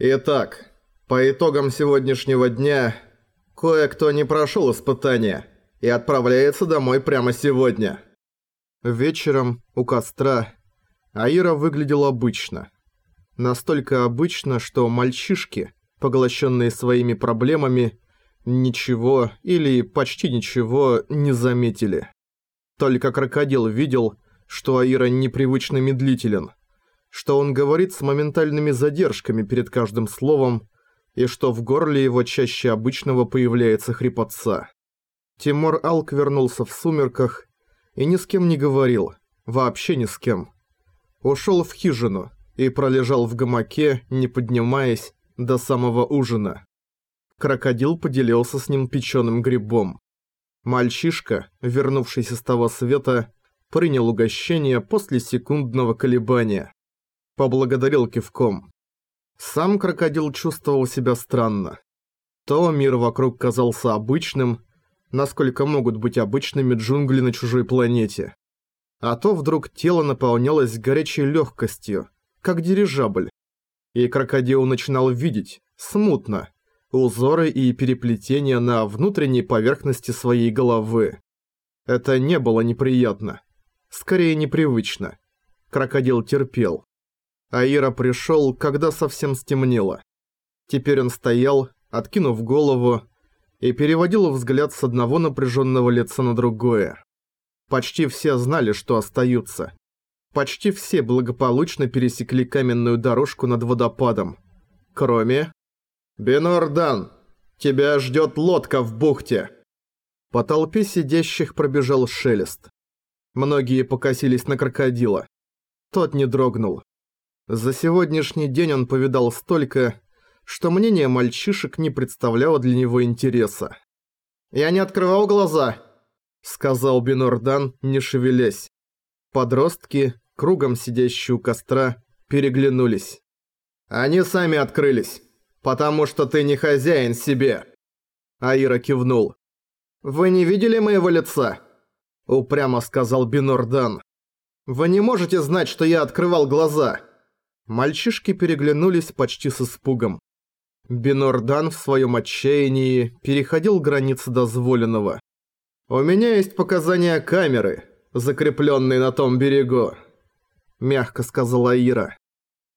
Итак, по итогам сегодняшнего дня, кое-кто не прошел испытания и отправляется домой прямо сегодня. Вечером у костра Аира выглядел обычно. Настолько обычно, что мальчишки, поглощенные своими проблемами, ничего или почти ничего не заметили. Только крокодил видел, что Аира непривычно медлителен, что он говорит с моментальными задержками перед каждым словом и что в горле его чаще обычного появляется хрипотца. Тимур Алк вернулся в сумерках и ни с кем не говорил, вообще ни с кем. Ушел в хижину и пролежал в гамаке, не поднимаясь, до самого ужина. Крокодил поделился с ним печеным грибом. Мальчишка, вернувшийся с того света, принял угощение после секундного колебания. Поблагодарил кивком. Сам крокодил чувствовал себя странно. То мир вокруг казался обычным, насколько могут быть обычными джунгли на чужой планете. А то вдруг тело наполнялось горячей легкостью, как дирижабль. И крокодил начинал видеть, смутно, узоры и переплетения на внутренней поверхности своей головы. Это не было неприятно. Скорее непривычно. Крокодил терпел. Аира пришел, когда совсем стемнело. Теперь он стоял, откинув голову, и переводил взгляд с одного напряженного лица на другое. Почти все знали, что остаются. Почти все благополучно пересекли каменную дорожку над водопадом. Кроме... «Бенордан, тебя ждет лодка в бухте!» По толпе сидящих пробежал шелест. Многие покосились на крокодила. Тот не дрогнул. За сегодняшний день он повидал столько, что мнение мальчишек не представляло для него интереса. «Я не открывал глаза», — сказал Бенордан, не шевелясь. Подростки, кругом сидящие у костра, переглянулись. «Они сами открылись, потому что ты не хозяин себе!» Аира кивнул. «Вы не видели моего лица?» Упрямо сказал Бинордан. «Вы не можете знать, что я открывал глаза!» Мальчишки переглянулись почти с испугом. Бинордан в своем отчаянии переходил границы дозволенного. «У меня есть показания камеры, закрепленные на том берегу», – мягко сказала Ира.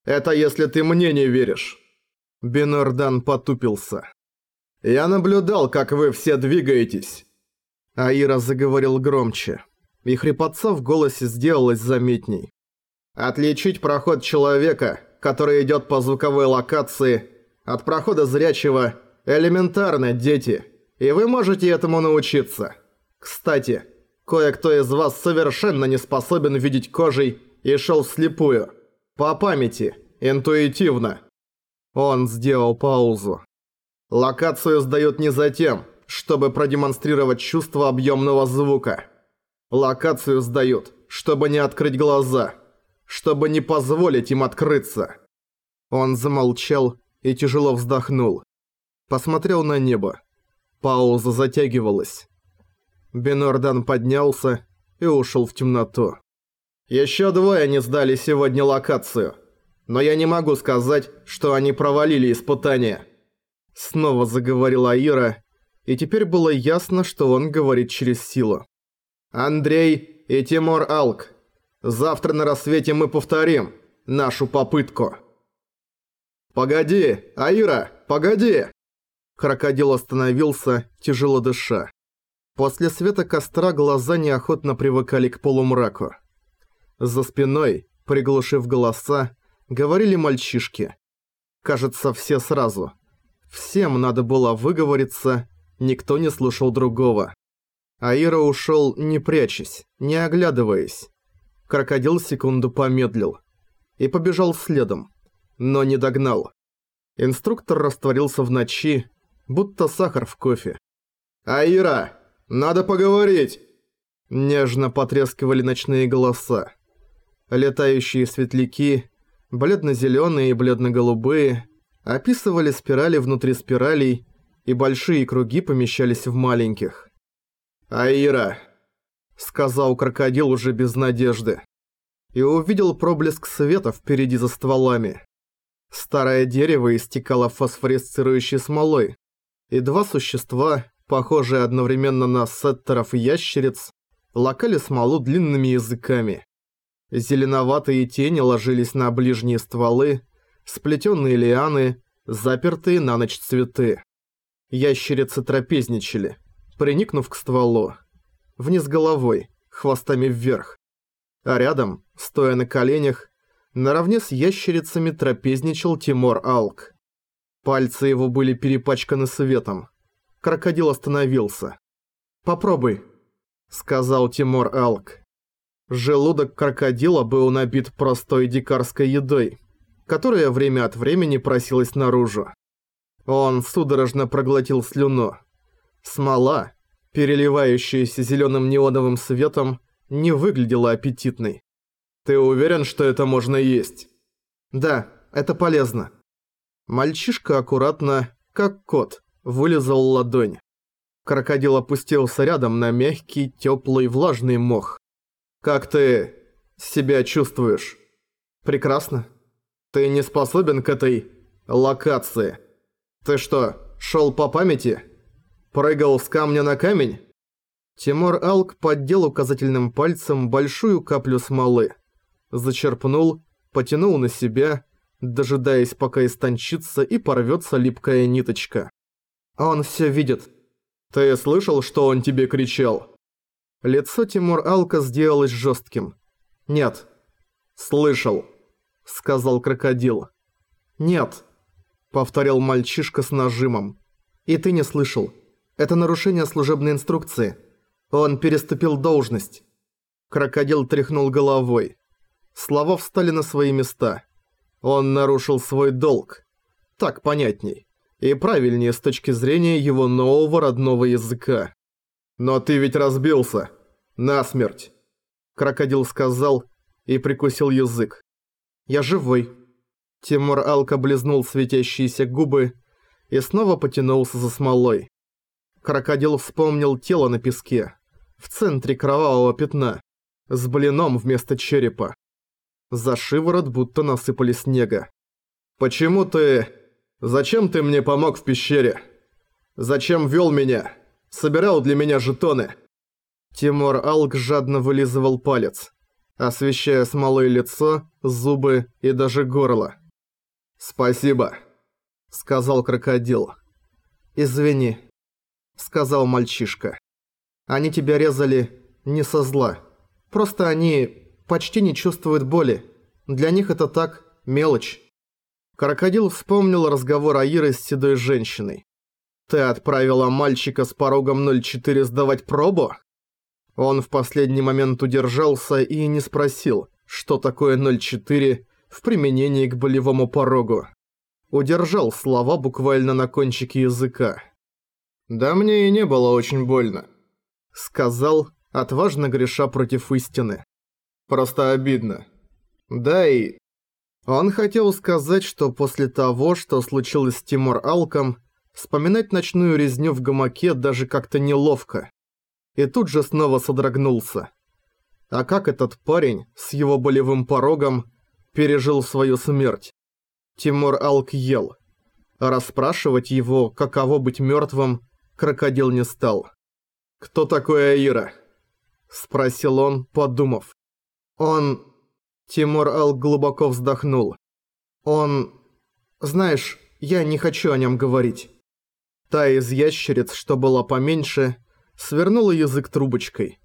«Это если ты мне не веришь». Бинордан потупился. «Я наблюдал, как вы все двигаетесь. Аира заговорил громче, и хрипотца в голосе сделалась заметней. «Отличить проход человека, который идет по звуковой локации, от прохода зрячего элементарно, дети, и вы можете этому научиться. Кстати, кое-кто из вас совершенно не способен видеть кожей и шел вслепую. По памяти, интуитивно». Он сделал паузу. «Локацию сдают не за тем, чтобы продемонстрировать чувство объемного звука. Локацию сдают, чтобы не открыть глаза, чтобы не позволить им открыться. Он замолчал и тяжело вздохнул. Посмотрел на небо. Пауза затягивалась. Бенордан поднялся и ушел в темноту. Еще двое не сдали сегодня локацию, но я не могу сказать, что они провалили испытание. Снова заговорила Ира, и теперь было ясно, что он говорит через силу. «Андрей и Тимур Алк, завтра на рассвете мы повторим нашу попытку». «Погоди, Аира, погоди!» Крокодил остановился, тяжело дыша. После света костра глаза неохотно привыкали к полумраку. За спиной, приглушив голоса, говорили мальчишки. Кажется, все сразу. Всем надо было выговориться Никто не слушал другого. Аира ушел, не прячась, не оглядываясь. Крокодил секунду помедлил. И побежал следом. Но не догнал. Инструктор растворился в ночи, будто сахар в кофе. «Аира, надо поговорить!» Нежно потрескивали ночные голоса. Летающие светляки, бледно-зелёные и бледно-голубые, описывали спирали внутри спиралей, и большие круги помещались в маленьких. «Аира!» – сказал крокодил уже без надежды. И увидел проблеск света впереди за стволами. Старое дерево истекало фосфоресцирующей смолой, и два существа, похожие одновременно на сеттеров и ящериц, лакали смолу длинными языками. Зеленоватые тени ложились на ближние стволы, сплетенные лианы, запертые на ночь цветы. Ящерицы трапезничали, приникнув к стволу. Вниз головой, хвостами вверх. А рядом, стоя на коленях, наравне с ящерицами трапезничал Тимур Алк. Пальцы его были перепачканы светом. Крокодил остановился. «Попробуй», — сказал Тимур Алк. Желудок крокодила был набит простой дикарской едой, которая время от времени просилась наружу. Он судорожно проглотил слюну. Смола, переливающаяся зеленым неоновым светом, не выглядела аппетитной. «Ты уверен, что это можно есть?» «Да, это полезно». Мальчишка аккуратно, как кот, вылезал ладонь. Крокодил опустился рядом на мягкий, теплый, влажный мох. Как ты себя чувствуешь? Прекрасно. Ты не способен к этой локации. Ты что, шел по памяти? Прыгал с камня на камень? Тимур Алк поддел указательным пальцем большую каплю смолы. Зачерпнул, потянул на себя, дожидаясь пока истончится и порвется липкая ниточка. Он все видит. Ты слышал, что он тебе кричал? Лицо Тимур Алка сделалось жестким. «Нет». «Слышал», — сказал крокодил. «Нет», — повторил мальчишка с нажимом. «И ты не слышал. Это нарушение служебной инструкции. Он переступил должность». Крокодил тряхнул головой. Слова встали на свои места. Он нарушил свой долг. Так понятней. И правильнее с точки зрения его нового родного языка. «Но ты ведь разбился. Насмерть!» Крокодил сказал и прикусил язык. «Я живой». Тимур Алка близнул светящиеся губы и снова потянулся за смолой. Крокодил вспомнил тело на песке, в центре кровавого пятна, с блином вместо черепа. За шиворот будто насыпали снега. «Почему ты... Зачем ты мне помог в пещере? Зачем вел меня?» собирал для меня жетоны». Тимур Алк жадно вылизывал палец, освещая смолой лицо, зубы и даже горло. «Спасибо», — сказал крокодил. «Извини», — сказал мальчишка. «Они тебя резали не со зла. Просто они почти не чувствуют боли. Для них это так, мелочь». Крокодил вспомнил разговор Аиры с седой женщиной. «Ты отправила мальчика с порогом 04 сдавать пробу?» Он в последний момент удержался и не спросил, что такое 04 в применении к болевому порогу. Удержал слова буквально на кончике языка. «Да мне и не было очень больно», — сказал, отважно греша против истины. «Просто обидно. Да и...» Он хотел сказать, что после того, что случилось с Тимур Алком, Вспоминать ночную резню в гамаке даже как-то неловко. И тут же снова содрогнулся. А как этот парень с его болевым порогом пережил свою смерть? Тимур Алк ел. А расспрашивать его, каково быть мертвым, крокодил не стал. «Кто такой Аира?» Спросил он, подумав. «Он...» Тимур Алк глубоко вздохнул. «Он... Знаешь, я не хочу о нем говорить». Та из ящериц, что была поменьше, свернула язык трубочкой.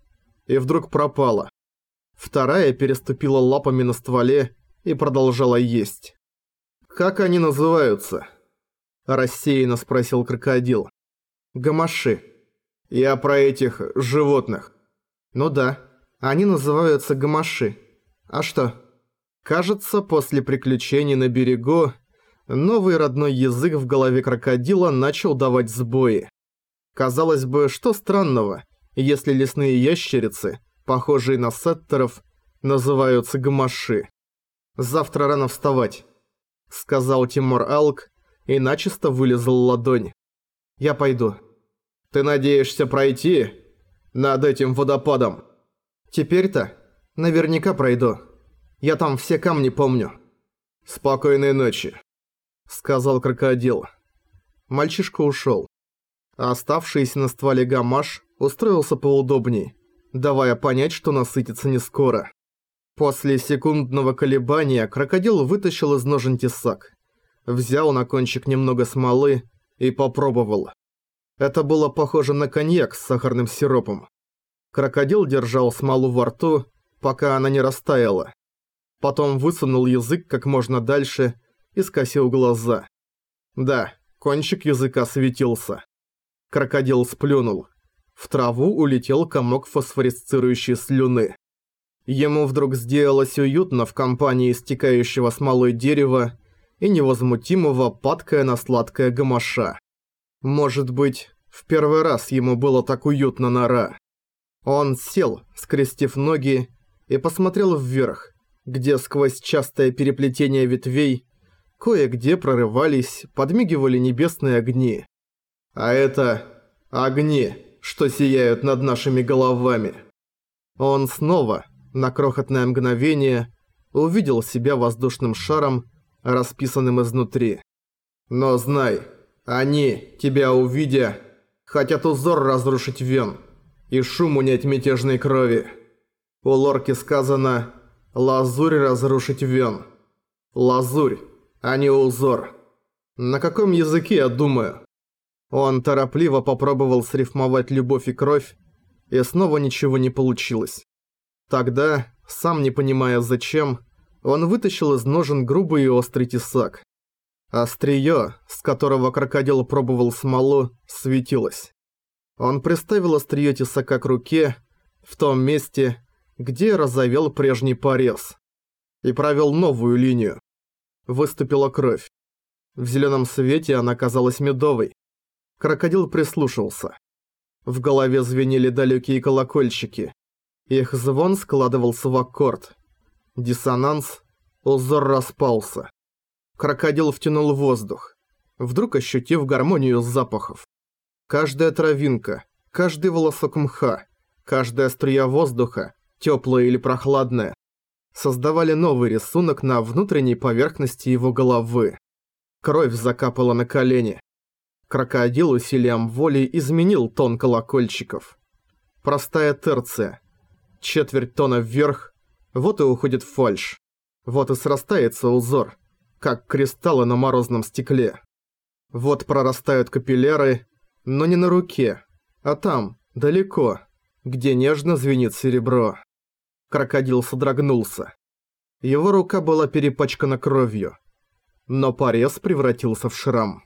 И вдруг пропала. Вторая переступила лапами на стволе и продолжала есть. «Как они называются?» Рассеянно спросил крокодил. «Гамаши. Я про этих животных». «Ну да, они называются гамаши. А что?» Кажется, после приключений на берегу новый родной язык в голове крокодила начал давать сбои. Казалось бы, что странного, если лесные ящерицы, похожие на сеттеров, называются гамаши. «Завтра рано вставать», — сказал Тимур Алк и начисто вылезал ладонь. «Я пойду». «Ты надеешься пройти над этим водопадом?» «Теперь-то наверняка пройду. Я там все камни помню». «Спокойной ночи». — сказал крокодил. Мальчишка ушёл. Оставшийся на стволе гамаш устроился поудобней, давая понять, что насытится не скоро. После секундного колебания крокодил вытащил из ножен тесак, взял на кончик немного смолы и попробовал. Это было похоже на коньяк с сахарным сиропом. Крокодил держал смолу во рту, пока она не растаяла. Потом высунул язык как можно дальше и скосил глаза. Да, кончик языка светился. Крокодил сплюнул. В траву улетел комок фосфорисцирующей слюны. Ему вдруг сделалось уютно в компании истекающего смолой дерева и невозмутимого падкая на сладкое гамаша. Может быть, в первый раз ему было так уютно нора. Он сел, скрестив ноги, и посмотрел вверх, где сквозь частое переплетение ветвей кое-где прорывались, подмигивали небесные огни. А это огни, что сияют над нашими головами. Он снова, на крохотное мгновение, увидел себя воздушным шаром, расписанным изнутри. Но знай, они, тебя увидя, хотят узор разрушить вен и шум унять мятежной крови. У лорки сказано «лазурь разрушить вен». Лазурь, а не узор. На каком языке я думаю? Он торопливо попробовал срифмовать любовь и кровь, и снова ничего не получилось. Тогда, сам не понимая зачем, он вытащил из ножен грубый и острый тесак. Остриё, с которого крокодил пробовал смолу, светилось. Он приставил остриё тесака к руке, в том месте, где разовел прежний порез, и провел новую линию. Выступила кровь. В зеленом свете она казалась медовой. Крокодил прислушался. В голове звенели далекие колокольчики. Их звон складывался в аккорд. Диссонанс, узор распался. Крокодил втянул воздух, вдруг ощутив гармонию запахов. Каждая травинка, каждый волосок мха, каждая струя воздуха, теплая или прохладная, создавали новый рисунок на внутренней поверхности его головы. Кровь закапала на колени. Крокодил усилием воли изменил тон колокольчиков. Простая терция. Четверть тона вверх, вот и уходит фальш. Вот и срастается узор как кристаллы на морозном стекле. Вот прорастают капилляры, но не на руке, а там, далеко, где нежно звенит серебро. Крокодил содрогнулся. Его рука была перепачкана кровью, но порез превратился в шрам.